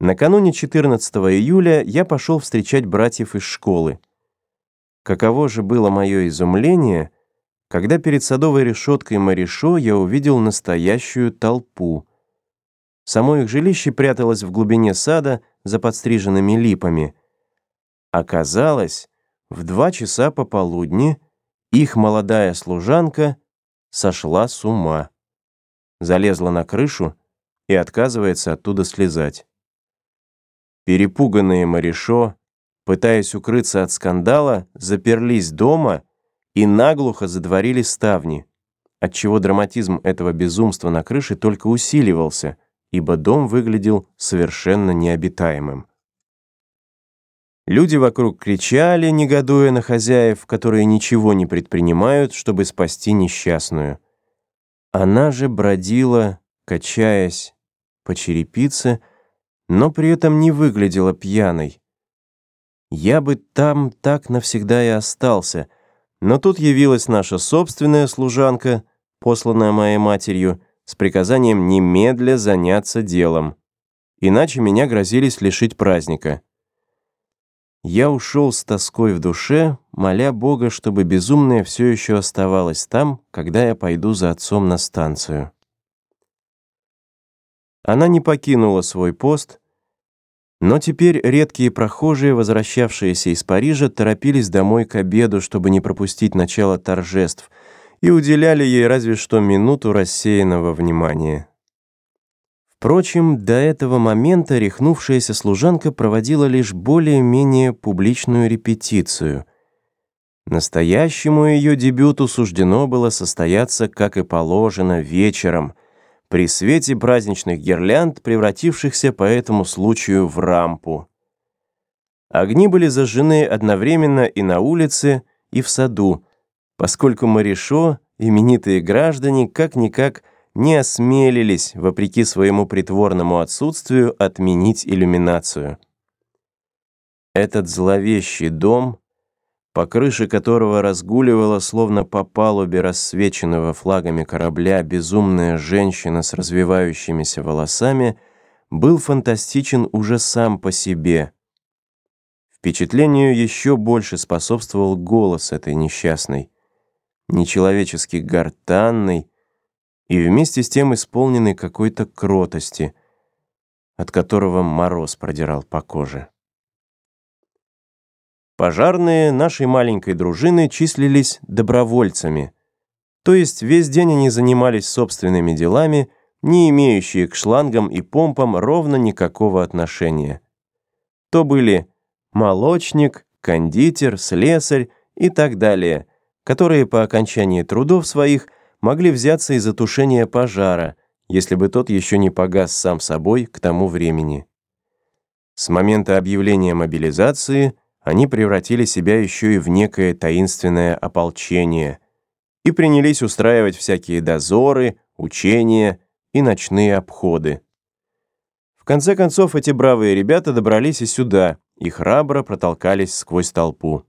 Накануне 14 июля я пошел встречать братьев из школы. Каково же было мое изумление, когда перед садовой решеткой Маришо я увидел настоящую толпу. Само их жилище пряталось в глубине сада за подстриженными липами. Оказалось, в два часа пополудни их молодая служанка сошла с ума. Залезла на крышу и отказывается оттуда слезать. Перепуганные Маришо, пытаясь укрыться от скандала, заперлись дома и наглухо задворили ставни, отчего драматизм этого безумства на крыше только усиливался, ибо дом выглядел совершенно необитаемым. Люди вокруг кричали, негодуя на хозяев, которые ничего не предпринимают, чтобы спасти несчастную. Она же бродила, качаясь по черепице, но при этом не выглядела пьяной. Я бы там так навсегда и остался, но тут явилась наша собственная служанка, посланная моей матерью, с приказанием немедля заняться делом. Иначе меня грозились лишить праздника. Я ушел с тоской в душе, моля Бога, чтобы безумное все еще оставалось там, когда я пойду за отцом на станцию. Она не покинула свой пост, но теперь редкие прохожие, возвращавшиеся из Парижа, торопились домой к обеду, чтобы не пропустить начало торжеств, и уделяли ей разве что минуту рассеянного внимания. Впрочем, до этого момента рехнувшаяся служанка проводила лишь более-менее публичную репетицию. Настоящему ее дебюту суждено было состояться, как и положено, вечером, при свете праздничных гирлянд, превратившихся по этому случаю в рампу. Огни были зажжены одновременно и на улице, и в саду, поскольку Маришо, именитые граждане, как-никак не осмелились, вопреки своему притворному отсутствию, отменить иллюминацию. Этот зловещий дом по крыше которого разгуливала, словно по палубе рассвеченного флагами корабля, безумная женщина с развивающимися волосами, был фантастичен уже сам по себе. Впечатлению еще больше способствовал голос этой несчастной, нечеловечески гортанный и вместе с тем исполненный какой-то кротости, от которого мороз продирал по коже. Пожарные нашей маленькой дружины числились добровольцами. То есть весь день они занимались собственными делами, не имеющие к шлангам и помпам ровно никакого отношения. То были молочник, кондитер, слесарь и так далее, которые по окончании трудов своих могли взяться и за тушение пожара, если бы тот еще не погас сам собой к тому времени. С момента объявления мобилизации – они превратили себя еще и в некое таинственное ополчение и принялись устраивать всякие дозоры, учения и ночные обходы. В конце концов, эти бравые ребята добрались и сюда и храбро протолкались сквозь толпу.